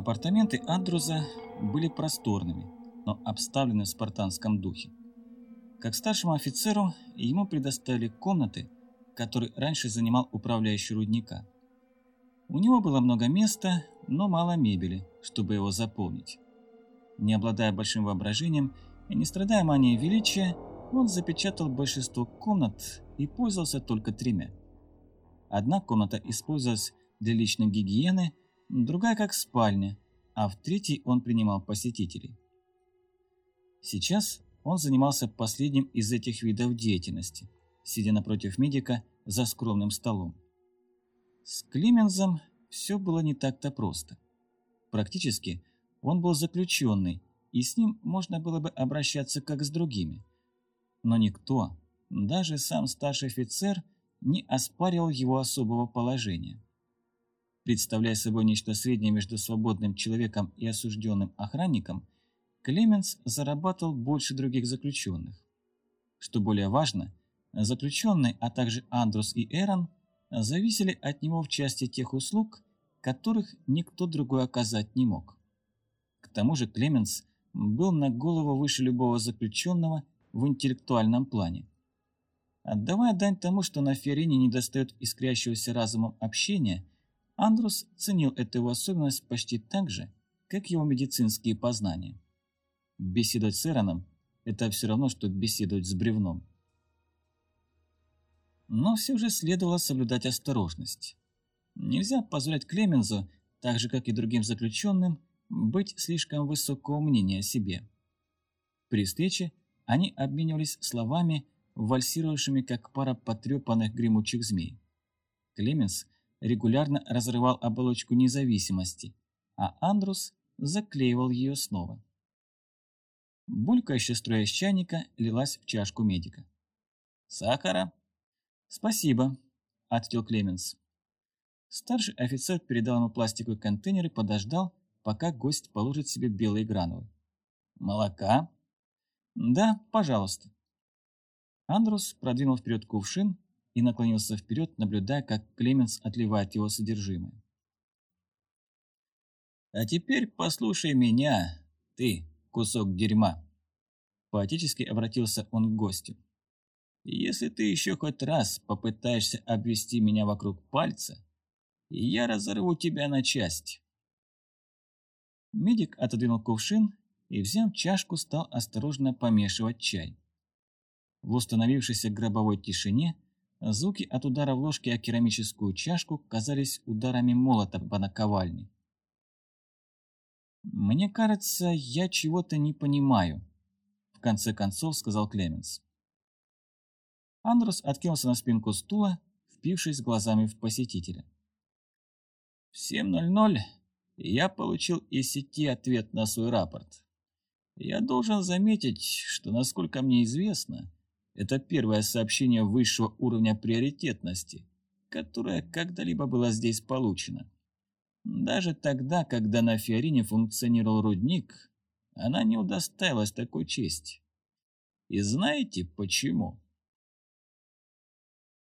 Апартаменты Андруза были просторными, но обставлены в спартанском духе. Как старшему офицеру ему предоставили комнаты, которые раньше занимал управляющий рудника. У него было много места, но мало мебели, чтобы его заполнить. Не обладая большим воображением и не страдая манией величия, он запечатал большинство комнат и пользовался только тремя. Одна комната использовалась для личной гигиены, другая как спальня, а в третьей он принимал посетителей. Сейчас он занимался последним из этих видов деятельности, сидя напротив медика за скромным столом. С Климензом все было не так-то просто. Практически он был заключенный, и с ним можно было бы обращаться как с другими. Но никто, даже сам старший офицер, не оспаривал его особого положения. Представляя собой нечто среднее между свободным человеком и осужденным охранником, Клеменс зарабатывал больше других заключенных. Что более важно, заключенные, а также Андрус и Эрон, зависели от него в части тех услуг, которых никто другой оказать не мог. К тому же Клеменс был на голову выше любого заключенного в интеллектуальном плане. Отдавая дань тому, что на Ферине недостает искрящегося разумом общения, Андрус ценил эту особенность почти так же, как его медицинские познания. Беседовать с Эроном – это все равно, что беседовать с бревном. Но все же следовало соблюдать осторожность. Нельзя позволять Клемензу, так же как и другим заключенным, быть слишком высокого мнения о себе. При встрече они обменивались словами, вальсировавшими как пара потрепанных гремучих змей. Клеменс регулярно разрывал оболочку независимости, а Андрус заклеивал ее снова. Булькающая струя из чайника лилась в чашку медика. «Сахара?» «Спасибо», — ответил Клеменс. Старший офицер передал ему пластиковый контейнер и подождал, пока гость положит себе белые гранулы. «Молока?» «Да, пожалуйста». Андрус продвинул вперед кувшин и наклонился вперед, наблюдая, как Клеменс отливает его содержимое. «А теперь послушай меня, ты, кусок дерьма!» Поэтически обратился он к гостю. «Если ты еще хоть раз попытаешься обвести меня вокруг пальца, я разорву тебя на части». Медик отодвинул кувшин и, взяв чашку, стал осторожно помешивать чай. В установившейся гробовой тишине звуки от удара в ложке о керамическую чашку казались ударами молота по наковальне. «Мне кажется, я чего-то не понимаю», — в конце концов сказал Клеменс. Андрус откинулся на спинку стула, впившись глазами в посетителя. «В 7.00 я получил из сети ответ на свой рапорт. Я должен заметить, что, насколько мне известно, это первое сообщение высшего уровня приоритетности, которое когда-либо было здесь получено. Даже тогда, когда на Фиорине функционировал рудник, она не удостоилась такой чести. И знаете почему?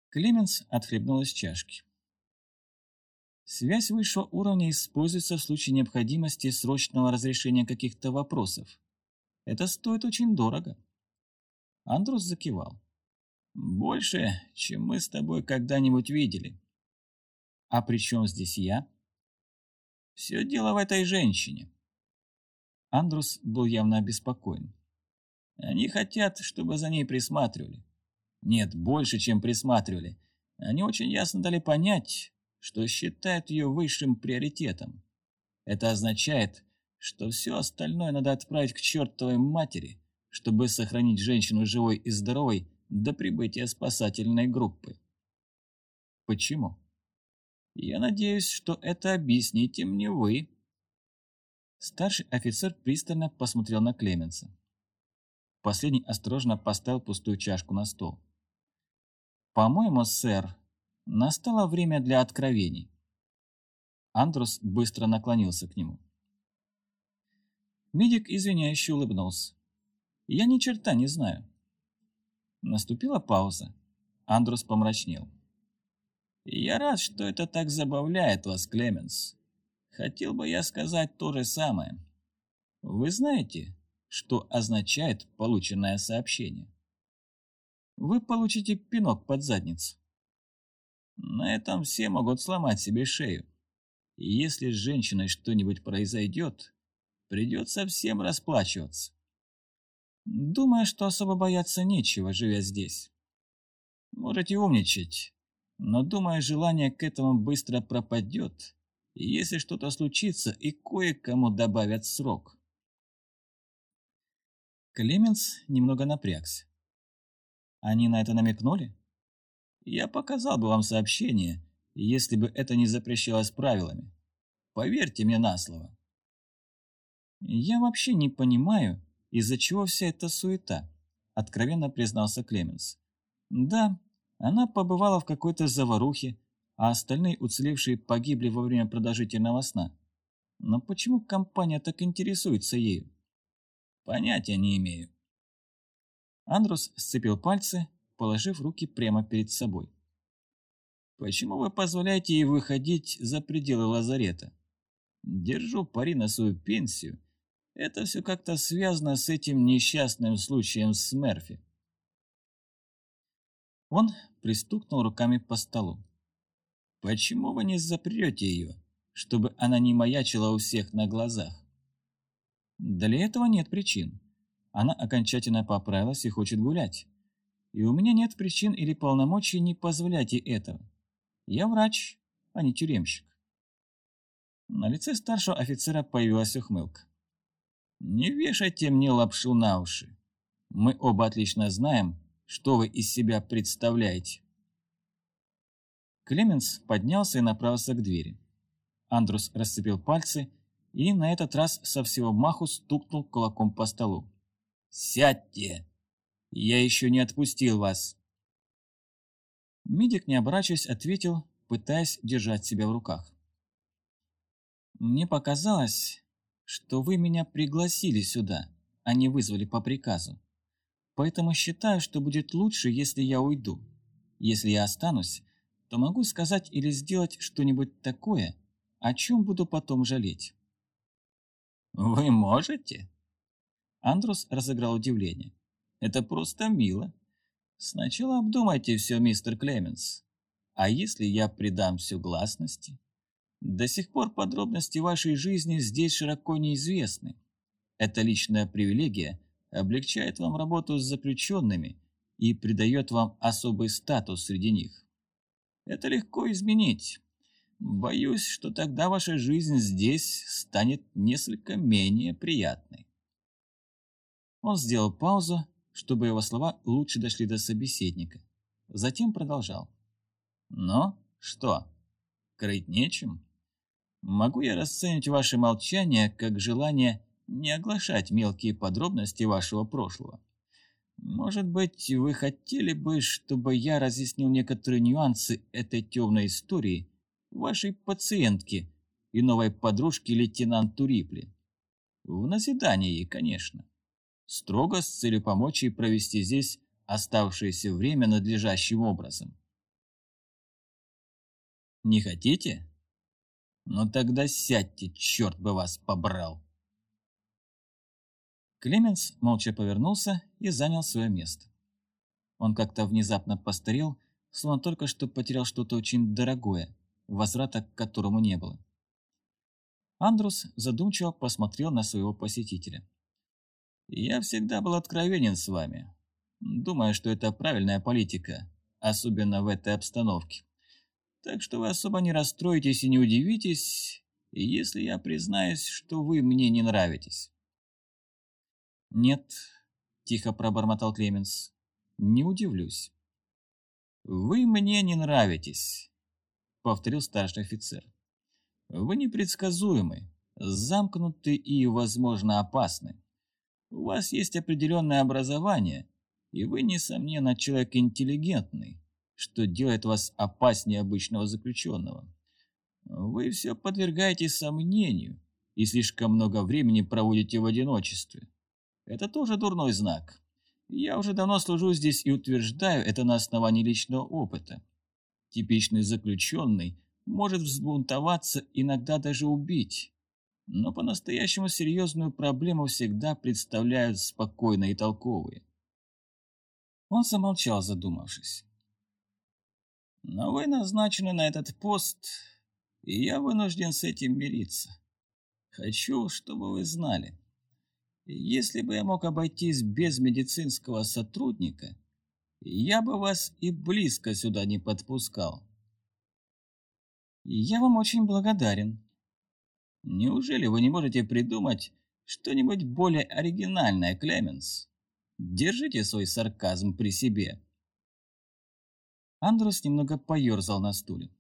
Клеменс отхлебнул из чашки. Связь высшего уровня используется в случае необходимости срочного разрешения каких-то вопросов. Это стоит очень дорого. Андрус закивал. «Больше, чем мы с тобой когда-нибудь видели». «А при чем здесь я?» «Все дело в этой женщине». Андрус был явно обеспокоен. «Они хотят, чтобы за ней присматривали». «Нет, больше, чем присматривали. Они очень ясно дали понять, что считают ее высшим приоритетом. Это означает, что все остальное надо отправить к чертовой матери, чтобы сохранить женщину живой и здоровой до прибытия спасательной группы. Почему? Я надеюсь, что это объясните мне вы. Старший офицер пристально посмотрел на Клеменса. Последний осторожно поставил пустую чашку на стол. «По-моему, сэр, настало время для откровений». Андрус быстро наклонился к нему. Медик извиняюще улыбнулся. Я ни черта не знаю. Наступила пауза. Андрус помрачнел. «Я рад, что это так забавляет вас, Клеменс. Хотел бы я сказать то же самое. Вы знаете, что означает полученное сообщение? Вы получите пинок под задницу. На этом все могут сломать себе шею. И если с женщиной что-нибудь произойдет, придется всем расплачиваться. Думаю, что особо бояться нечего, живя здесь. Можете умничать, но, думаю, желание к этому быстро пропадет, если что-то случится и кое-кому добавят срок. Клеменс немного напрягся. Они на это намекнули? Я показал бы вам сообщение, если бы это не запрещалось правилами. Поверьте мне на слово. Я вообще не понимаю, из-за чего вся эта суета, откровенно признался Клеменс. Да, она побывала в какой-то заварухе, а остальные уцелевшие погибли во время продолжительного сна. Но почему компания так интересуется ею? Понятия не имею. Андрус сцепил пальцы, положив руки прямо перед собой. «Почему вы позволяете ей выходить за пределы лазарета? Держу пари на свою пенсию. Это все как-то связано с этим несчастным случаем с Мерфи». Он пристукнул руками по столу. «Почему вы не запрете ее, чтобы она не маячила у всех на глазах?» «Для этого нет причин. Она окончательно поправилась и хочет гулять и у меня нет причин или полномочий не позволять ей этого. Я врач, а не тюремщик. На лице старшего офицера появилась ухмылка. «Не вешайте мне лапшу на уши. Мы оба отлично знаем, что вы из себя представляете». Клеменс поднялся и направился к двери. Андрус расцепил пальцы и на этот раз со всего маху стукнул кулаком по столу. «Сядьте!» Я еще не отпустил вас. Мидик, не оборачиваясь, ответил, пытаясь держать себя в руках. Мне показалось, что вы меня пригласили сюда, а не вызвали по приказу. Поэтому считаю, что будет лучше, если я уйду. Если я останусь, то могу сказать или сделать что-нибудь такое, о чем буду потом жалеть. «Вы можете?» Андрус разыграл удивление. Это просто мило. Сначала обдумайте все, мистер Клеменс. А если я придам все гласности? До сих пор подробности вашей жизни здесь широко неизвестны. Эта личная привилегия облегчает вам работу с заключенными и придает вам особый статус среди них. Это легко изменить. Боюсь, что тогда ваша жизнь здесь станет несколько менее приятной. Он сделал паузу, чтобы его слова лучше дошли до собеседника. Затем продолжал. «Но что, крыть нечем? Могу я расценить ваше молчание как желание не оглашать мелкие подробности вашего прошлого? Может быть, вы хотели бы, чтобы я разъяснил некоторые нюансы этой темной истории вашей пациентки и новой подружки лейтенанту Рипли? В назидание конечно строго с целью помочь ей провести здесь оставшееся время надлежащим образом. Не хотите? Ну тогда сядьте, черт бы вас побрал. Клеменс молча повернулся и занял свое место. Он как-то внезапно постарел, словно только что потерял что-то очень дорогое, возврата к которому не было. Андрус задумчиво посмотрел на своего посетителя. Я всегда был откровенен с вами. Думаю, что это правильная политика, особенно в этой обстановке. Так что вы особо не расстроитесь и не удивитесь, если я признаюсь, что вы мне не нравитесь. Нет, тихо пробормотал Клеменс, не удивлюсь. Вы мне не нравитесь, повторил старший офицер. Вы непредсказуемы, замкнуты и, возможно, опасны. У вас есть определенное образование, и вы, несомненно, человек интеллигентный, что делает вас опаснее обычного заключенного. Вы все подвергаете сомнению и слишком много времени проводите в одиночестве. Это тоже дурной знак. Я уже давно служу здесь и утверждаю это на основании личного опыта. Типичный заключенный может взбунтоваться, иногда даже убить. Но по-настоящему серьезную проблему всегда представляют спокойно и толковые. Он замолчал, задумавшись. «Но вы назначены на этот пост, и я вынужден с этим мириться. Хочу, чтобы вы знали, если бы я мог обойтись без медицинского сотрудника, я бы вас и близко сюда не подпускал. Я вам очень благодарен. Неужели вы не можете придумать что-нибудь более оригинальное, Клеменс? Держите свой сарказм при себе. Андрус немного поерзал на стуле.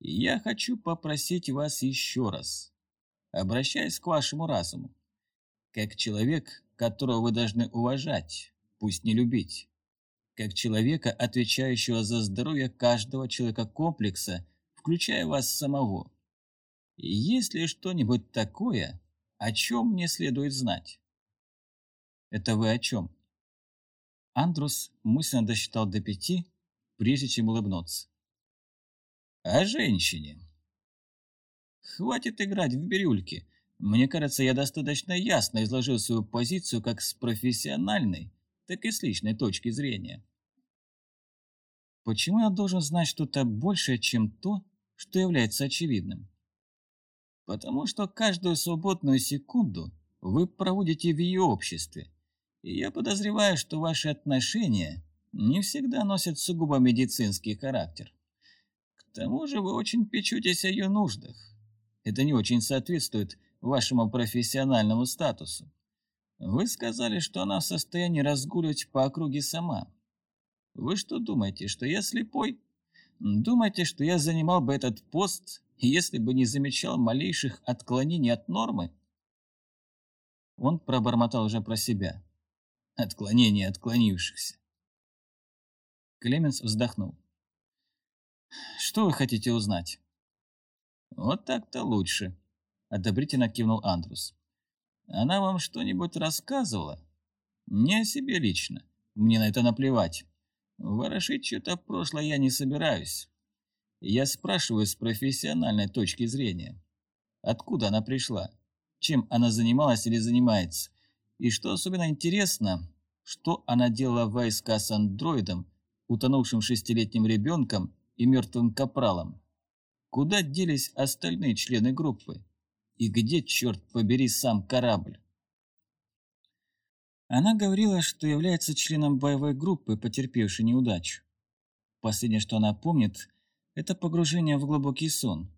Я хочу попросить вас еще раз, обращаясь к вашему разуму, как человек, которого вы должны уважать, пусть не любить, как человека, отвечающего за здоровье каждого человека комплекса, включая вас самого. Есть ли что-нибудь такое, о чем мне следует знать? Это вы о чем? Андрус мысленно досчитал до пяти, прежде чем улыбнуться. О женщине. Хватит играть в бирюльки. Мне кажется, я достаточно ясно изложил свою позицию как с профессиональной, так и с личной точки зрения. Почему я должен знать что-то большее, чем то, что является очевидным? Потому что каждую свободную секунду вы проводите в ее обществе, и я подозреваю, что ваши отношения не всегда носят сугубо медицинский характер. К тому же вы очень печетесь о ее нуждах. Это не очень соответствует вашему профессиональному статусу. Вы сказали, что она в состоянии разгуливать по округе сама. Вы что думаете, что я слепой? Думаете, что я занимал бы этот пост, если бы не замечал малейших отклонений от нормы? Он пробормотал уже про себя. Отклонения отклонившихся. Клеменс вздохнул. «Что вы хотите узнать?» «Вот так-то лучше», — одобрительно кивнул Андрус. «Она вам что-нибудь рассказывала?» «Не о себе лично. Мне на это наплевать. Ворошить что-то прошлое я не собираюсь. Я спрашиваю с профессиональной точки зрения. Откуда она пришла? Чем она занималась или занимается? И что особенно интересно, что она делала в войска с андроидом, утонувшим шестилетним ребенком и мертвым капралом? Куда делись остальные члены группы? И где, черт побери, сам корабль? Она говорила, что является членом боевой группы, потерпевшей неудачу. Последнее, что она помнит, это погружение в глубокий сон.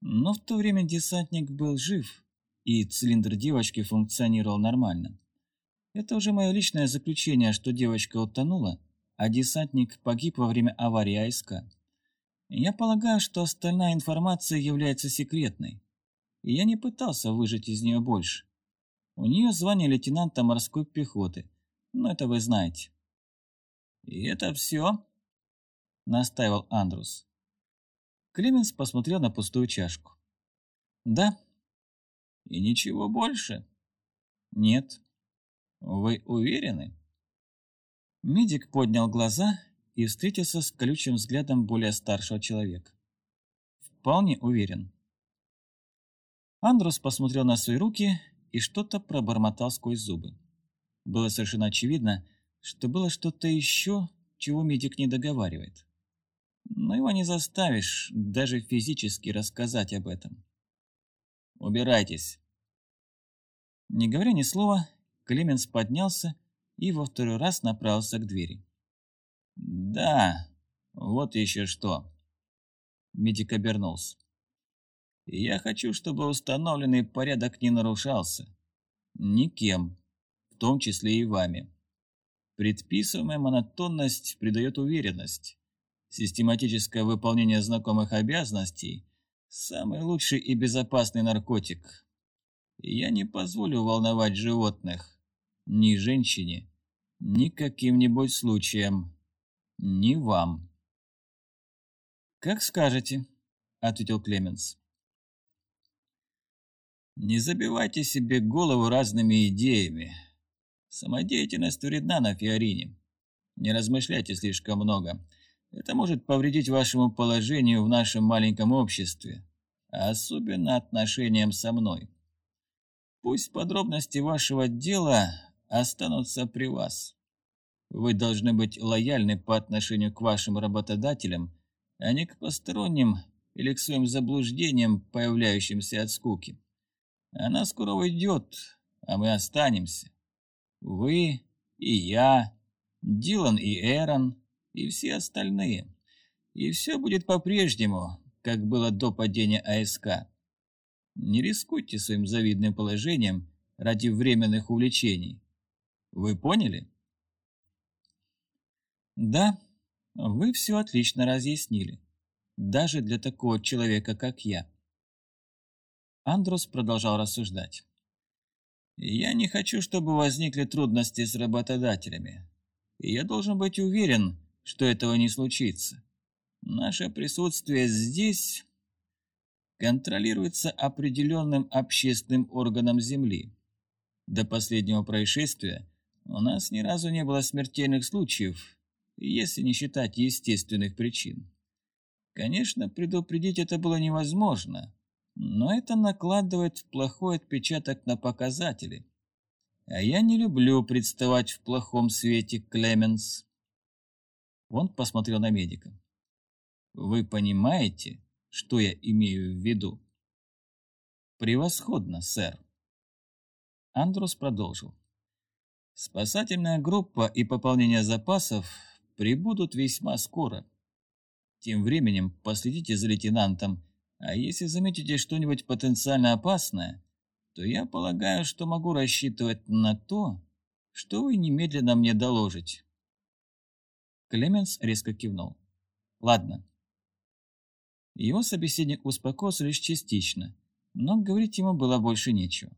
Но в то время десантник был жив, и цилиндр девочки функционировал нормально. Это уже мое личное заключение, что девочка утонула, а десантник погиб во время аварии АСК. Я полагаю, что остальная информация является секретной и я не пытался выжать из нее больше. У нее звание лейтенанта морской пехоты, но это вы знаете. «И это все?» — настаивал Андрус. Клеменс посмотрел на пустую чашку. «Да». «И ничего больше?» «Нет». «Вы уверены?» Медик поднял глаза и встретился с колючим взглядом более старшего человека. «Вполне уверен». Андрус посмотрел на свои руки и что-то пробормотал сквозь зубы. Было совершенно очевидно, что было что-то еще, чего медик не договаривает. Но его не заставишь даже физически рассказать об этом. «Убирайтесь!» Не говоря ни слова, Клеменс поднялся и во второй раз направился к двери. «Да, вот еще что!» Медик обернулся. Я хочу, чтобы установленный порядок не нарушался. Никем, в том числе и вами. Предписываемая монотонность придает уверенность. Систематическое выполнение знакомых обязанностей – самый лучший и безопасный наркотик. Я не позволю волновать животных. Ни женщине, ни каким-нибудь случаем. Ни вам. «Как скажете», — ответил Клеменс. Не забивайте себе голову разными идеями. Самодеятельность вредна на Фиорине. Не размышляйте слишком много. Это может повредить вашему положению в нашем маленьком обществе, особенно отношениям со мной. Пусть подробности вашего дела останутся при вас. Вы должны быть лояльны по отношению к вашим работодателям, а не к посторонним или к своим заблуждениям, появляющимся от скуки. Она скоро уйдет, а мы останемся. Вы и я, Дилан и Эрон, и все остальные. И все будет по-прежнему, как было до падения АСК. Не рискуйте своим завидным положением ради временных увлечений. Вы поняли? Да, вы все отлично разъяснили. Даже для такого человека, как я. Андрос продолжал рассуждать. Я не хочу, чтобы возникли трудности с работодателями. И я должен быть уверен, что этого не случится. Наше присутствие здесь контролируется определенным общественным органом Земли. До последнего происшествия у нас ни разу не было смертельных случаев, если не считать естественных причин. Конечно, предупредить это было невозможно, но это накладывает плохой отпечаток на показатели. А я не люблю представать в плохом свете, Клеменс. Он посмотрел на медика. Вы понимаете, что я имею в виду? Превосходно, сэр. Андрус продолжил. Спасательная группа и пополнение запасов прибудут весьма скоро. Тем временем последите за лейтенантом, а если заметите что-нибудь потенциально опасное, то я полагаю, что могу рассчитывать на то, что вы немедленно мне доложите. Клеменс резко кивнул. Ладно. Его собеседник успокоился лишь частично, но говорить ему было больше нечего.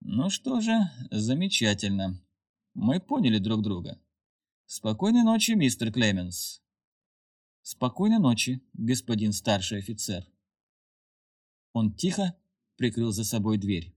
Ну что же, замечательно. Мы поняли друг друга. Спокойной ночи, мистер Клеменс. Спокойной ночи, господин старший офицер. Он тихо прикрыл за собой дверь.